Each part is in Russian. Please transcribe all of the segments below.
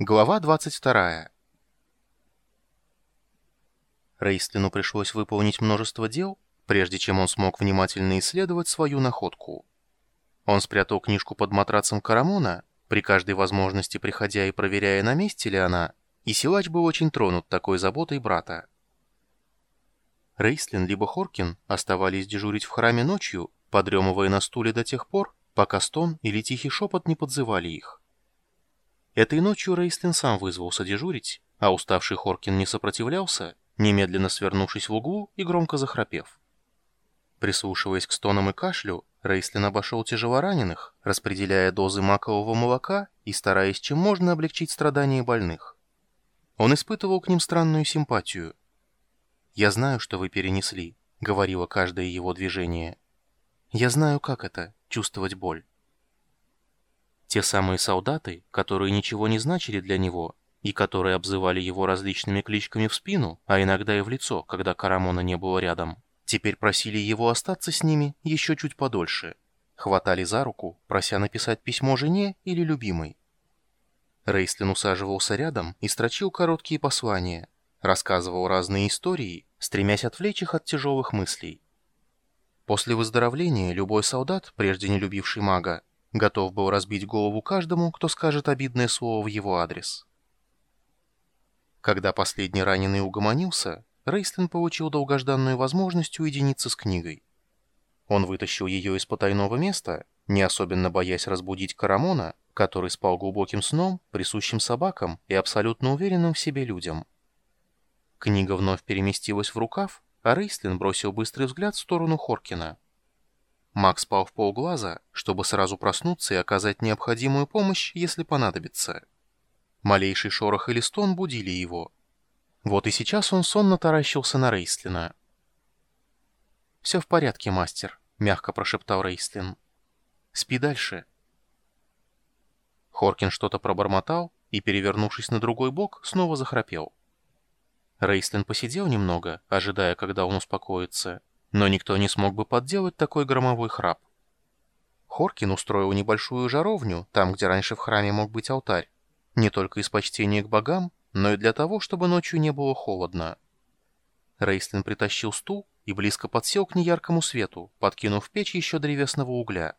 Глава 22. Рейстлину пришлось выполнить множество дел, прежде чем он смог внимательно исследовать свою находку. Он спрятал книжку под матрацем Карамона, при каждой возможности приходя и проверяя, на месте ли она, и силач был очень тронут такой заботой брата. Рейстлин либо Хоркин оставались дежурить в храме ночью, подремывая на стуле до тех пор, пока стон или тихий шепот не подзывали их. Этой ночью Рейстлин сам вызвался дежурить, а уставший Хоркин не сопротивлялся, немедленно свернувшись в углу и громко захрапев. Прислушиваясь к стонам и кашлю, Рейстлин обошел тяжелораненых, распределяя дозы макового молока и стараясь чем можно облегчить страдания больных. Он испытывал к ним странную симпатию. «Я знаю, что вы перенесли», — говорило каждое его движение. «Я знаю, как это — чувствовать боль». Те самые солдаты, которые ничего не значили для него, и которые обзывали его различными кличками в спину, а иногда и в лицо, когда Карамона не было рядом, теперь просили его остаться с ними еще чуть подольше. Хватали за руку, прося написать письмо жене или любимой. Рейстлин усаживался рядом и строчил короткие послания, рассказывал разные истории, стремясь отвлечь их от тяжелых мыслей. После выздоровления любой солдат, прежде не любивший мага, готов был разбить голову каждому, кто скажет обидное слово в его адрес. Когда последний раненый угомонился, Рейстлин получил долгожданную возможность уединиться с книгой. Он вытащил ее из потайного места, не особенно боясь разбудить Карамона, который спал глубоким сном, присущим собакам и абсолютно уверенным в себе людям. Книга вновь переместилась в рукав, а Рейстлин бросил быстрый взгляд в сторону Хоркина. Макс спал в полглаза, чтобы сразу проснуться и оказать необходимую помощь, если понадобится. Малейший шорох или стон будили его. Вот и сейчас он сонно таращился на Рейстлина. «Все в порядке, мастер», — мягко прошептал Рейстлин. «Спи дальше». Хоркин что-то пробормотал и, перевернувшись на другой бок, снова захрапел. Рейстлин посидел немного, ожидая, когда он успокоится, но никто не смог бы подделать такой громовой храп. Хоркин устроил небольшую жаровню, там, где раньше в храме мог быть алтарь, не только из почтения к богам, но и для того, чтобы ночью не было холодно. Рейстлин притащил стул и близко подсел к неяркому свету, подкинув в печь еще древесного угля.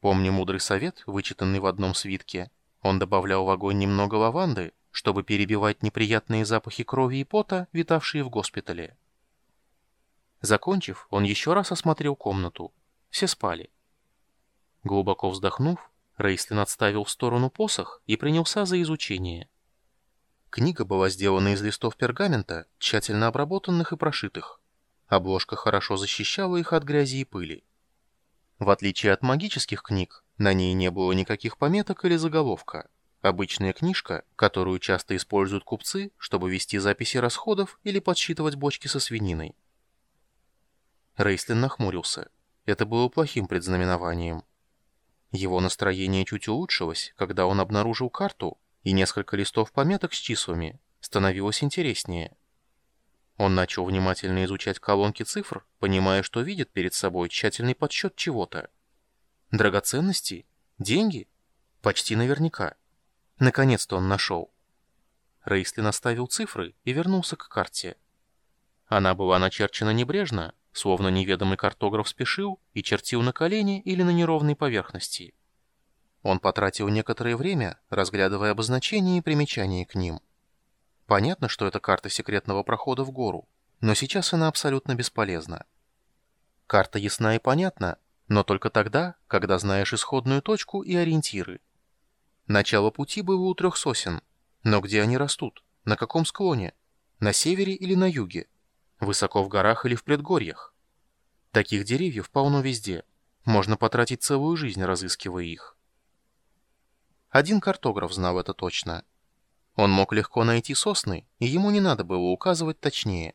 Помня мудрый совет, вычитанный в одном свитке, он добавлял в огонь немного лаванды, чтобы перебивать неприятные запахи крови и пота, витавшие в госпитале. Закончив, он еще раз осмотрел комнату. Все спали. Глубоко вздохнув, Рейстлин отставил в сторону посох и принялся за изучение. Книга была сделана из листов пергамента, тщательно обработанных и прошитых. Обложка хорошо защищала их от грязи и пыли. В отличие от магических книг, на ней не было никаких пометок или заголовка. Обычная книжка, которую часто используют купцы, чтобы вести записи расходов или подсчитывать бочки со свининой. Рейслин нахмурился. Это было плохим предзнаменованием. Его настроение чуть улучшилось, когда он обнаружил карту, и несколько листов пометок с числами становилось интереснее. Он начал внимательно изучать колонки цифр, понимая, что видит перед собой тщательный подсчет чего-то. Драгоценности? Деньги? Почти наверняка. Наконец-то он нашел. Рейслин оставил цифры и вернулся к карте. Она была начерчена небрежно, Словно неведомый картограф спешил и чертил на колени или на неровной поверхности. Он потратил некоторое время, разглядывая обозначения и примечания к ним. Понятно, что это карта секретного прохода в гору, но сейчас она абсолютно бесполезна. Карта ясна и понятна, но только тогда, когда знаешь исходную точку и ориентиры. Начало пути было у трех сосен, но где они растут? На каком склоне? На севере или на юге? Высоко в горах или в предгорьях. Таких деревьев полно везде. Можно потратить целую жизнь, разыскивая их. Один картограф знал это точно. Он мог легко найти сосны, и ему не надо было указывать точнее.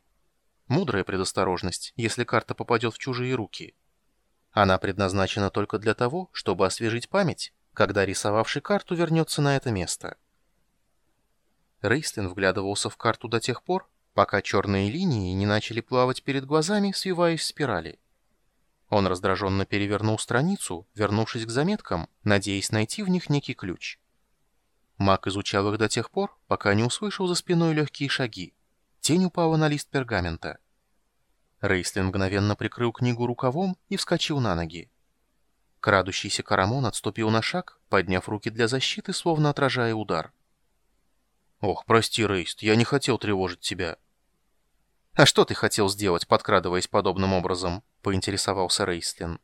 Мудрая предосторожность, если карта попадет в чужие руки. Она предназначена только для того, чтобы освежить память, когда рисовавший карту вернется на это место. Рейслин вглядывался в карту до тех пор, пока черные линии не начали плавать перед глазами, свиваясь в спирали. Он раздраженно перевернул страницу, вернувшись к заметкам, надеясь найти в них некий ключ. Мак изучал их до тех пор, пока не услышал за спиной легкие шаги. Тень упала на лист пергамента. Рейслин мгновенно прикрыл книгу рукавом и вскочил на ноги. Крадущийся Карамон отступил на шаг, подняв руки для защиты, словно отражая удар. «Ох, прости, Рейст, я не хотел тревожить тебя». «А что ты хотел сделать, подкрадываясь подобным образом?» — поинтересовался Рейслин.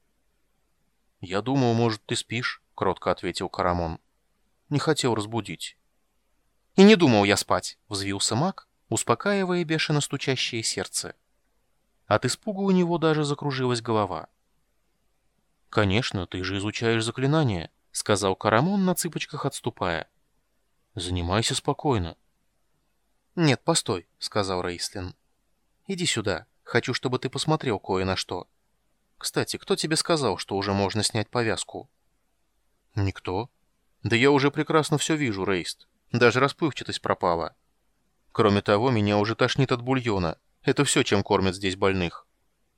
«Я думал, может, ты спишь», — кротко ответил Карамон. «Не хотел разбудить». «И не думал я спать», — взвился маг, успокаивая бешено стучащее сердце. От испуга у него даже закружилась голова. «Конечно, ты же изучаешь заклинания», — сказал Карамон на цыпочках отступая. «Занимайся спокойно». «Нет, постой», — сказал Рейслин. «Иди сюда. Хочу, чтобы ты посмотрел кое на что. Кстати, кто тебе сказал, что уже можно снять повязку?» «Никто. Да я уже прекрасно все вижу, Рейст. Даже расплывчатость пропала. Кроме того, меня уже тошнит от бульона. Это все, чем кормят здесь больных.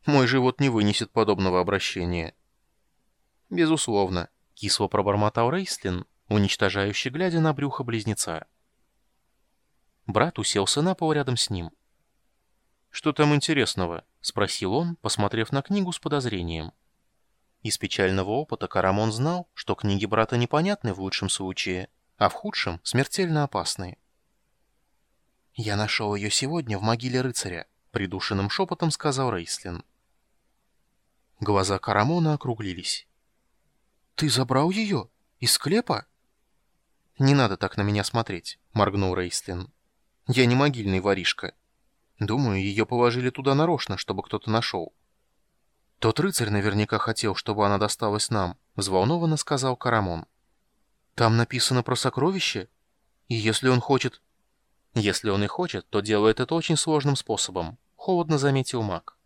Мой живот не вынесет подобного обращения». «Безусловно», — кисло пробормотал Рейслин, уничтожающе глядя на брюхо близнеца. Брат уселся на пол рядом с ним. «Что там интересного?» — спросил он, посмотрев на книгу с подозрением. Из печального опыта Карамон знал, что книги брата непонятны в лучшем случае, а в худшем — смертельно опасны. «Я нашел ее сегодня в могиле рыцаря», — придушенным шепотом сказал Рейслин. Глаза Карамона округлились. «Ты забрал ее? Из склепа?» «Не надо так на меня смотреть», — моргнул Рейслин. «Я не могильный воришка. Думаю, ее положили туда нарочно, чтобы кто-то нашел». «Тот рыцарь наверняка хотел, чтобы она досталась нам», — взволнованно сказал Карамон. «Там написано про сокровище? И если он хочет...» «Если он и хочет, то делает это очень сложным способом», — холодно заметил маг.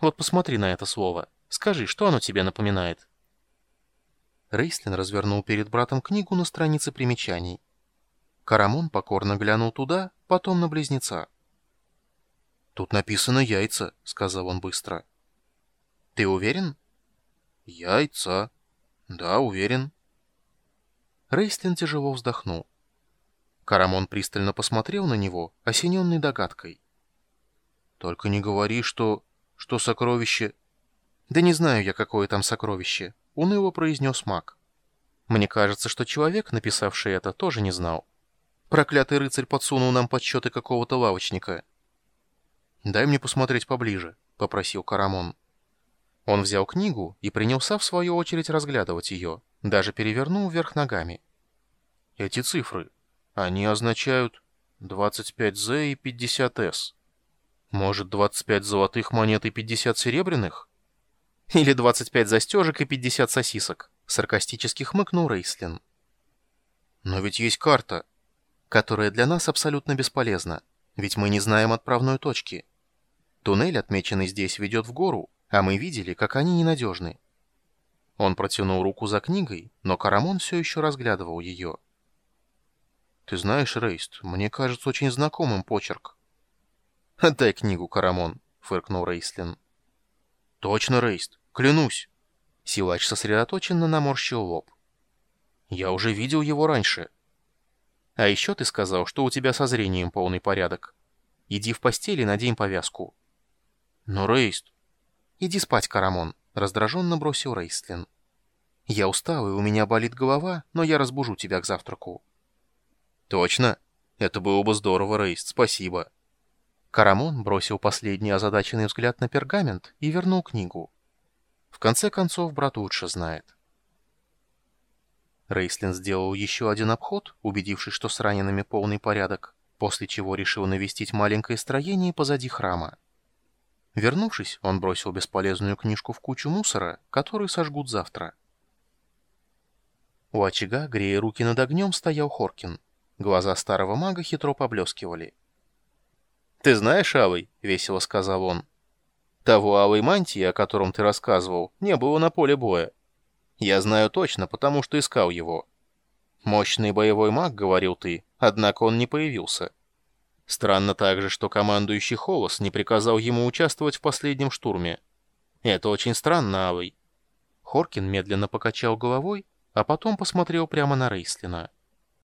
«Вот посмотри на это слово. Скажи, что оно тебе напоминает?» Рейслин развернул перед братом книгу на странице примечаний. Карамон покорно глянул туда, потом на близнеца. «Тут написано «яйца», — сказал он быстро. «Ты уверен?» «Яйца. Да, уверен». Рейслин тяжело вздохнул. Карамон пристально посмотрел на него, осененный догадкой. «Только не говори, что... что сокровище...» «Да не знаю я, какое там сокровище», — уныло произнес маг. «Мне кажется, что человек, написавший это, тоже не знал. Проклятый рыцарь подсунул нам подсчеты какого-то лавочника». «Дай мне посмотреть поближе», — попросил Карамон. Он взял книгу и принялся, в свою очередь, разглядывать ее, даже перевернул вверх ногами. «Эти цифры, они означают 25З и 50С. Может, 25 золотых монет и 50 серебряных?» Или 25 застежек и 50 сосисок. Саркастически хмыкнул Рейслин. Но ведь есть карта, которая для нас абсолютно бесполезна, ведь мы не знаем отправной точки. Туннель, отмеченный здесь, ведет в гору, а мы видели, как они ненадежны. Он протянул руку за книгой, но Карамон все еще разглядывал ее. «Ты знаешь, Рейст, мне кажется очень знакомым почерк». «Отдай книгу, Карамон», — фыркнул Рейслин. «Точно, Рейст. Клянусь!» Силач сосредоточенно наморщил лоб. «Я уже видел его раньше. А еще ты сказал, что у тебя со зрением полный порядок. Иди в постель и надень повязку». «Но, Рейст...» «Иди спать, Карамон», — раздраженно бросил Рейстлин. «Я устал, и у меня болит голова, но я разбужу тебя к завтраку». «Точно? Это было бы здорово, Рейст, спасибо». Карамон бросил последний озадаченный взгляд на пергамент и вернул книгу. В конце концов, брат лучше знает. Рейслин сделал еще один обход, убедившись, что с ранеными полный порядок, после чего решил навестить маленькое строение позади храма. Вернувшись, он бросил бесполезную книжку в кучу мусора, которую сожгут завтра. У очага, грея руки над огнем, стоял Хоркин. Глаза старого мага хитро поблескивали. «Ты знаешь, Алый?» — весело сказал он. Того алой мантии, о котором ты рассказывал, не было на поле боя. Я знаю точно, потому что искал его. Мощный боевой маг, говорил ты, однако он не появился. Странно также, что командующий Холос не приказал ему участвовать в последнем штурме. Это очень странно, Алый. Хоркин медленно покачал головой, а потом посмотрел прямо на Рейслина.